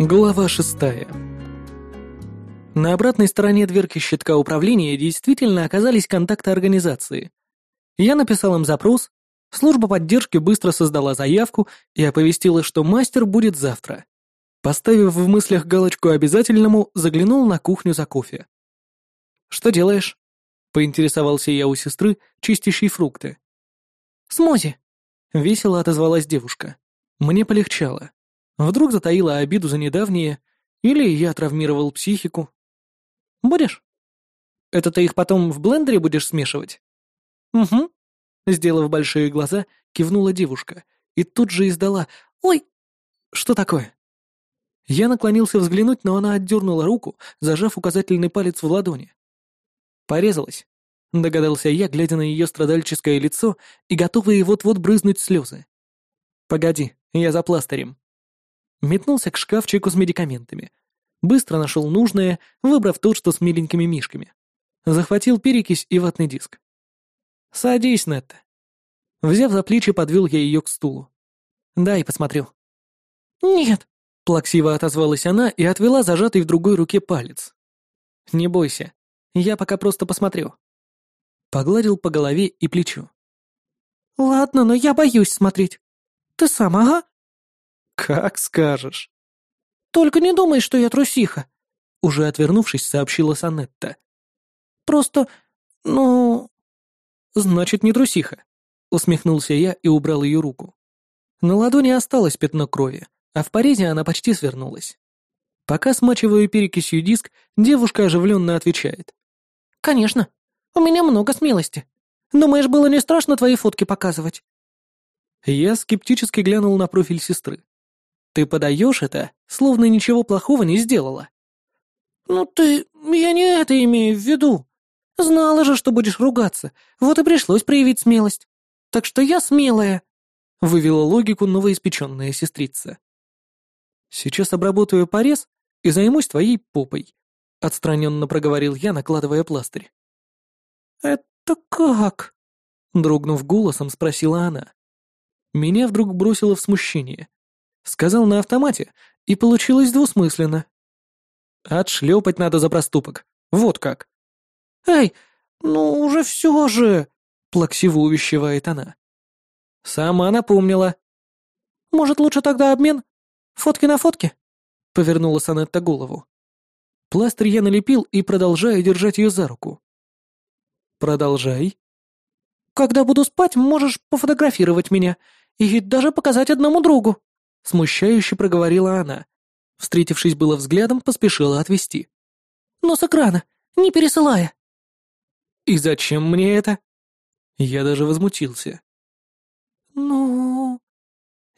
Глава шестая. На обратной стороне дверки щитка управления действительно оказались контакты организации. Я написал им запрос, служба поддержки быстро создала заявку и оповестила, что мастер будет завтра. Поставив в мыслях галочку обязательному, заглянул на кухню за кофе. «Что делаешь?» — поинтересовался я у сестры, чистящей фрукты. «Смози!» — весело отозвалась девушка. Мне полегчало. Вдруг затаила обиду за недавнее, или я травмировал психику. Будешь? Это ты их потом в блендере будешь смешивать? Угу. Сделав большие глаза, кивнула девушка и тут же издала «Ой!» «Что такое?» Я наклонился взглянуть, но она отдернула руку, зажав указательный палец в ладони. «Порезалась», — догадался я, глядя на ее страдальческое лицо и готовые вот-вот брызнуть слезы. «Погоди, я за пластырем». Метнулся к шкафчику с медикаментами. Быстро нашел нужное, выбрав тот, что с миленькими мишками. Захватил перекись и ватный диск. «Садись, Нетта». Взяв за плечи, подвел я ее к стулу. «Дай посмотрю». «Нет», — плаксиво отозвалась она и отвела зажатый в другой руке палец. «Не бойся, я пока просто посмотрю». Погладил по голове и плечу. «Ладно, но я боюсь смотреть. Ты сам, ага?» «Как скажешь». «Только не думай, что я трусиха», — уже отвернувшись, сообщила Санетта. «Просто... ну...» «Значит, не трусиха», — усмехнулся я и убрал ее руку. На ладони осталось пятно крови, а в порезе она почти свернулась. Пока смачиваю перекисью диск, девушка оживленно отвечает. «Конечно. У меня много смелости. Думаешь, было не страшно твои фотки показывать?» Я скептически глянул на профиль сестры. Ты подаешь это, словно ничего плохого не сделала. Ну ты... я не это имею в виду. Знала же, что будешь ругаться, вот и пришлось проявить смелость. Так что я смелая. Вывела логику новоиспеченная сестрица. Сейчас обработаю порез и займусь твоей попой. Отстраненно проговорил я, накладывая пластырь. «Это как?» Дрогнув голосом, спросила она. Меня вдруг бросило в смущение. Сказал на автомате, и получилось двусмысленно. Отшлепать надо за проступок. Вот как. «Эй, ну уже все же!» — плаксиво увещевает она. Сама напомнила. «Может, лучше тогда обмен? Фотки на фотки?» — повернула Санетта голову. Пластырь я налепил и продолжаю держать ее за руку. «Продолжай». «Когда буду спать, можешь пофотографировать меня и даже показать одному другу», Смущающе проговорила она. Встретившись было взглядом, поспешила отвести. «Но с экрана, не пересылая». «И зачем мне это?» Я даже возмутился. «Ну...»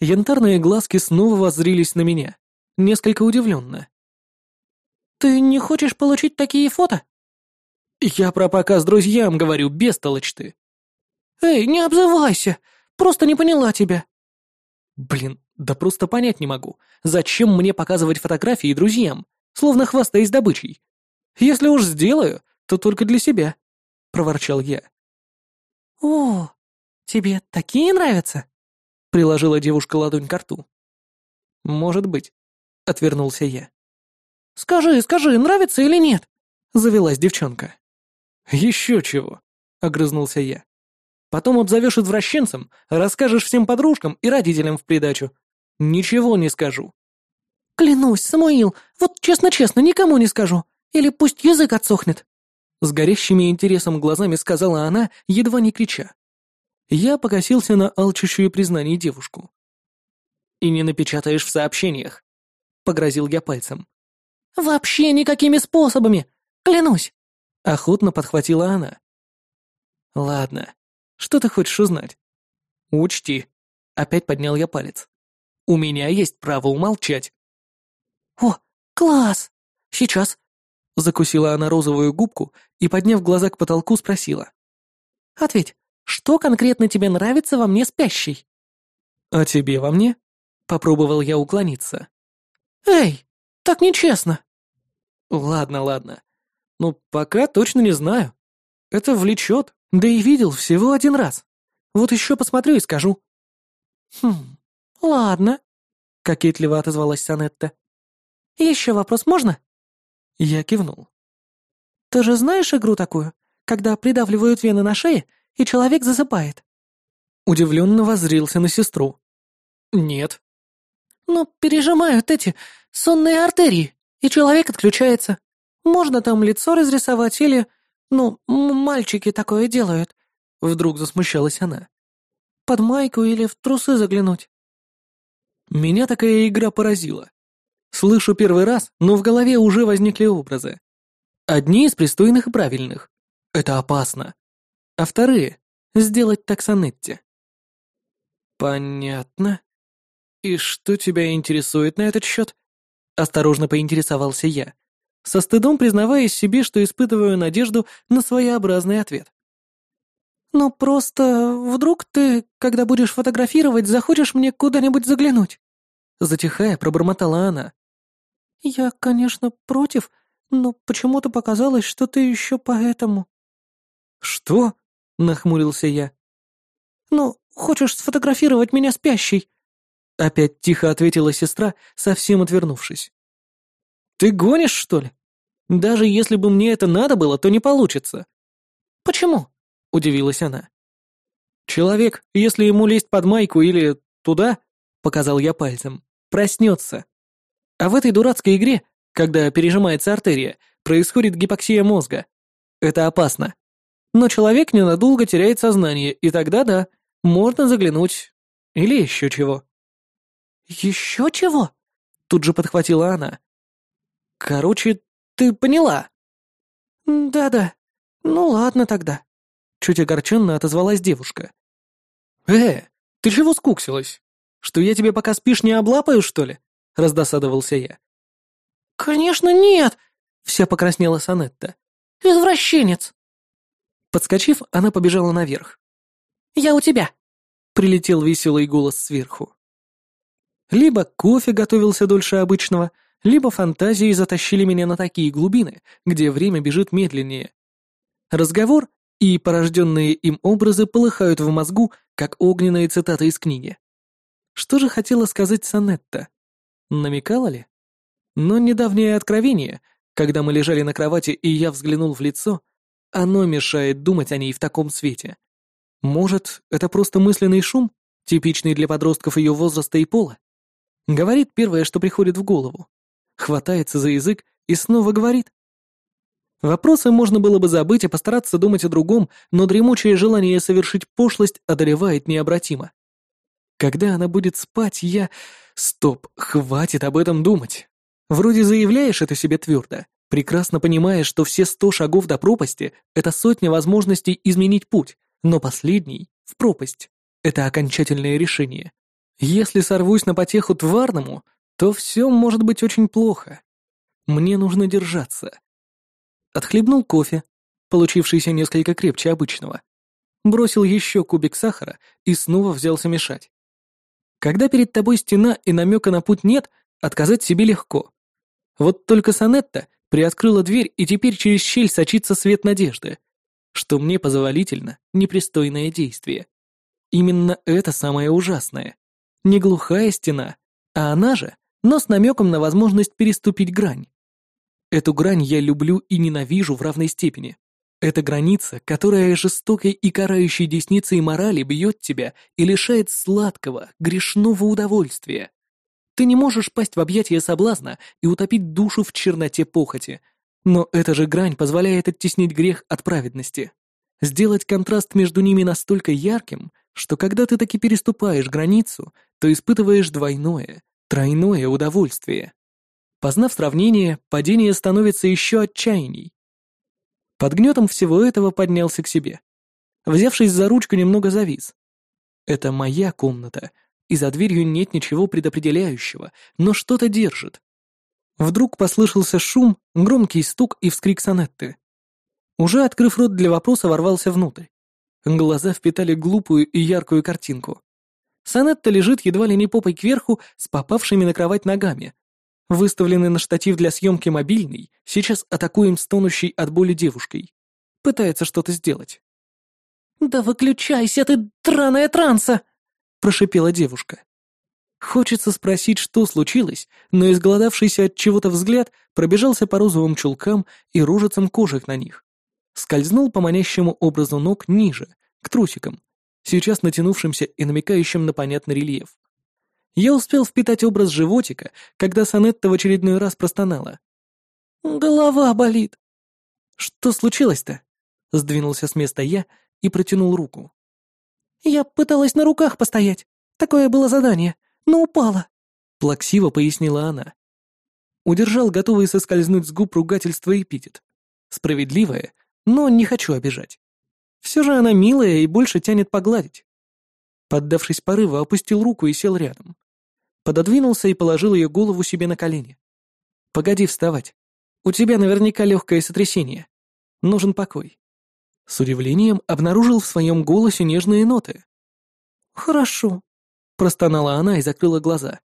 Янтарные глазки снова воззрились на меня, несколько удивленно. «Ты не хочешь получить такие фото?» «Я про показ друзьям говорю, бестолочь ты». «Эй, не обзывайся! Просто не поняла тебя». Блин, да просто понять не могу, зачем мне показывать фотографии друзьям, словно хвастаясь добычей. Если уж сделаю, то только для себя, проворчал я. О, тебе такие нравятся? приложила девушка ладонь к рту. Может быть, отвернулся я. Скажи, скажи, нравится или нет? завелась девчонка. Еще чего, огрызнулся я. Потом обзовешь извращенцем, расскажешь всем подружкам и родителям в придачу. Ничего не скажу. Клянусь, Самуил, вот честно-честно, никому не скажу. Или пусть язык отсохнет. С горящими интересом глазами сказала она, едва не крича. Я покосился на алчущую признание девушку. «И не напечатаешь в сообщениях», — погрозил я пальцем. «Вообще никакими способами! Клянусь!» — охотно подхватила она. «Ладно, что ты хочешь узнать?» «Учти», — опять поднял я палец. У меня есть право умолчать». «О, класс! Сейчас!» Закусила она розовую губку и, подняв глаза к потолку, спросила. «Ответь, что конкретно тебе нравится во мне спящей?» «А тебе во мне?» Попробовал я уклониться. «Эй, так нечестно!» «Ладно, ладно. Ну, пока точно не знаю. Это влечет, да и видел всего один раз. Вот еще посмотрю и скажу». «Хм, «Ладно», — кокетливо отозвалась Санетта. Еще вопрос можно?» Я кивнул. «Ты же знаешь игру такую, когда придавливают вены на шее, и человек засыпает?» Удивленно воззрился на сестру. «Нет». «Ну, пережимают эти сонные артерии, и человек отключается. Можно там лицо разрисовать или... Ну, мальчики такое делают». Вдруг засмущалась она. «Под майку или в трусы заглянуть». Меня такая игра поразила. Слышу первый раз, но в голове уже возникли образы. Одни из пристойных и правильных. Это опасно. А вторые — сделать так Санетти. Понятно. И что тебя интересует на этот счет? Осторожно поинтересовался я, со стыдом признаваясь себе, что испытываю надежду на своеобразный ответ. «Ну просто вдруг ты, когда будешь фотографировать, захочешь мне куда-нибудь заглянуть?» Затихая, пробормотала она. «Я, конечно, против, но почему-то показалось, что ты еще поэтому». «Что?» — нахмурился я. «Ну, хочешь сфотографировать меня спящей?» Опять тихо ответила сестра, совсем отвернувшись. «Ты гонишь, что ли? Даже если бы мне это надо было, то не получится». «Почему?» — удивилась она. «Человек, если ему лезть под майку или туда, — показал я пальцем, — проснется. А в этой дурацкой игре, когда пережимается артерия, происходит гипоксия мозга. Это опасно. Но человек ненадолго теряет сознание, и тогда да, можно заглянуть. Или еще чего. «Еще чего?» Тут же подхватила она. «Короче, ты поняла?» «Да-да. Ну ладно тогда». Чуть огорченно отозвалась девушка. «Э, ты чего скуксилась? Что я тебе пока спишь не облапаю, что ли?» Раздосадовался я. «Конечно нет!» Вся покраснела Санетта. «Извращенец!» Подскочив, она побежала наверх. «Я у тебя!» Прилетел веселый голос сверху. Либо кофе готовился дольше обычного, либо фантазии затащили меня на такие глубины, где время бежит медленнее. Разговор и порожденные им образы полыхают в мозгу, как огненные цитаты из книги. Что же хотела сказать Санетта? Намекала ли? Но недавнее откровение, когда мы лежали на кровати и я взглянул в лицо, оно мешает думать о ней в таком свете. Может, это просто мысленный шум, типичный для подростков ее возраста и пола? Говорит первое, что приходит в голову. Хватается за язык и снова говорит. Вопросы можно было бы забыть и постараться думать о другом, но дремучее желание совершить пошлость одолевает необратимо. Когда она будет спать, я... Стоп, хватит об этом думать. Вроде заявляешь это себе твердо, прекрасно понимаешь, что все сто шагов до пропасти — это сотня возможностей изменить путь, но последний — в пропасть. Это окончательное решение. Если сорвусь на потеху тварному, то все может быть очень плохо. Мне нужно держаться. Отхлебнул кофе, получившийся несколько крепче обычного. Бросил еще кубик сахара и снова взялся мешать. Когда перед тобой стена и намека на путь нет, отказать себе легко. Вот только Санетта приоткрыла дверь, и теперь через щель сочится свет надежды, что мне позволительно непристойное действие. Именно это самое ужасное. Не глухая стена, а она же, но с намеком на возможность переступить грань. Эту грань я люблю и ненавижу в равной степени. Это граница, которая жестокой и карающей десницей морали бьет тебя и лишает сладкого, грешного удовольствия. Ты не можешь пасть в объятия соблазна и утопить душу в черноте похоти, но эта же грань позволяет оттеснить грех от праведности. Сделать контраст между ними настолько ярким, что когда ты таки переступаешь границу, то испытываешь двойное, тройное удовольствие. Познав сравнение, падение становится еще отчаянней. Под гнетом всего этого поднялся к себе. Взявшись за ручку, немного завис. Это моя комната, и за дверью нет ничего предопределяющего, но что-то держит. Вдруг послышался шум, громкий стук и вскрик Санетты. Уже открыв рот для вопроса, ворвался внутрь. Глаза впитали глупую и яркую картинку. Санетта лежит едва ли не попой кверху с попавшими на кровать ногами. Выставленный на штатив для съемки мобильный, сейчас атакуем стонущей от боли девушкой. Пытается что-то сделать. «Да выключайся ты, драная транса!» — прошипела девушка. Хочется спросить, что случилось, но изголодавшийся от чего-то взгляд пробежался по розовым чулкам и рожицам кожек на них. Скользнул по манящему образу ног ниже, к трусикам, сейчас натянувшимся и намекающим на понятный рельеф. Я успел впитать образ животика, когда Санетта в очередной раз простонала. «Голова болит». «Что случилось-то?» — сдвинулся с места я и протянул руку. «Я пыталась на руках постоять. Такое было задание но упала», — плаксиво пояснила она. Удержал готовый соскользнуть с губ ругательство эпитет. Справедливое, но не хочу обижать. Все же она милая и больше тянет погладить. Поддавшись порыву, опустил руку и сел рядом. Пододвинулся и положил ее голову себе на колени. «Погоди вставать. У тебя наверняка легкое сотрясение. Нужен покой». С удивлением обнаружил в своем голосе нежные ноты. «Хорошо», Простонала она и закрыла глаза.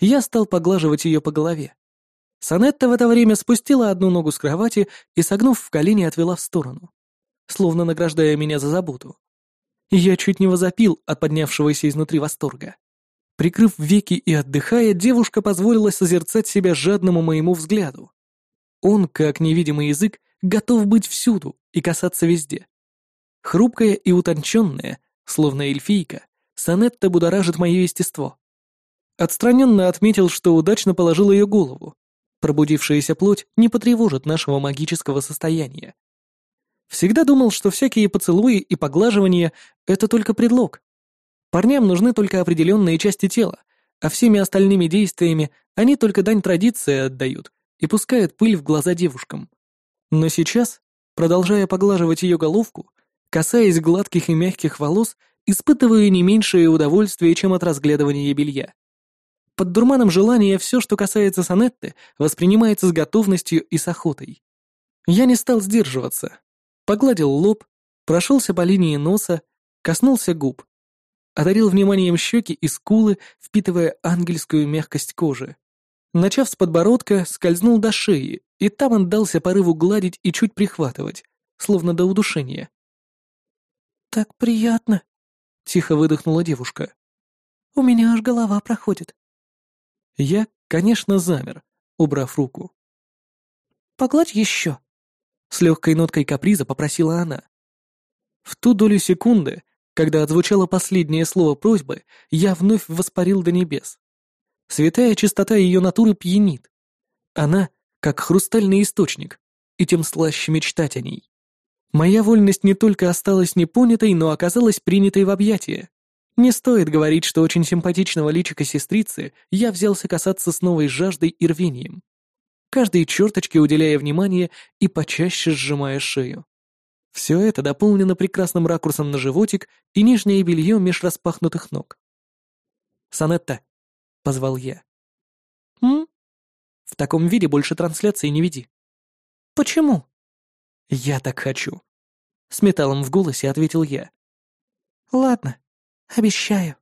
Я стал поглаживать ее по голове. Санетта в это время спустила одну ногу с кровати и, согнув в колени, отвела в сторону, словно награждая меня за заботу. Я чуть не возопил от поднявшегося изнутри восторга. Прикрыв веки и отдыхая, девушка позволила созерцать себя жадному моему взгляду. Он, как невидимый язык, готов быть всюду и касаться везде. Хрупкая и утонченная, словно эльфийка, Санетта будоражит мое естество. Отстраненно отметил, что удачно положил ее голову. Пробудившаяся плоть не потревожит нашего магического состояния. Всегда думал, что всякие поцелуи и поглаживания — это только предлог. Парням нужны только определенные части тела, а всеми остальными действиями они только дань традиции отдают и пускают пыль в глаза девушкам. Но сейчас, продолжая поглаживать ее головку, касаясь гладких и мягких волос, испытываю не меньшее удовольствие, чем от разглядывания белья. Под дурманом желания все, что касается Санетты, воспринимается с готовностью и с охотой. Я не стал сдерживаться. Погладил лоб, прошелся по линии носа, коснулся губ. Одарил вниманием щеки и скулы, впитывая ангельскую мягкость кожи. Начав с подбородка, скользнул до шеи, и там он дался порыву гладить и чуть прихватывать, словно до удушения. «Так приятно», — тихо выдохнула девушка. «У меня аж голова проходит». Я, конечно, замер, убрав руку. «Погладь еще», — с легкой ноткой каприза попросила она. В ту долю секунды, когда отзвучало последнее слово просьбы, я вновь воспарил до небес. Святая чистота ее натуры пьянит. Она — как хрустальный источник, и тем слаще мечтать о ней. Моя вольность не только осталась непонятой, но оказалась принятой в объятия. Не стоит говорить, что очень симпатичного личика сестрицы я взялся касаться с новой жаждой и рвением. Каждой черточке уделяя внимание и почаще сжимая шею. Все это дополнено прекрасным ракурсом на животик и нижнее белье меж распахнутых ног. «Санетта», — позвал я. «М?» «В таком виде больше трансляции не веди». «Почему?» «Я так хочу», — с металлом в голосе ответил я. «Ладно, обещаю».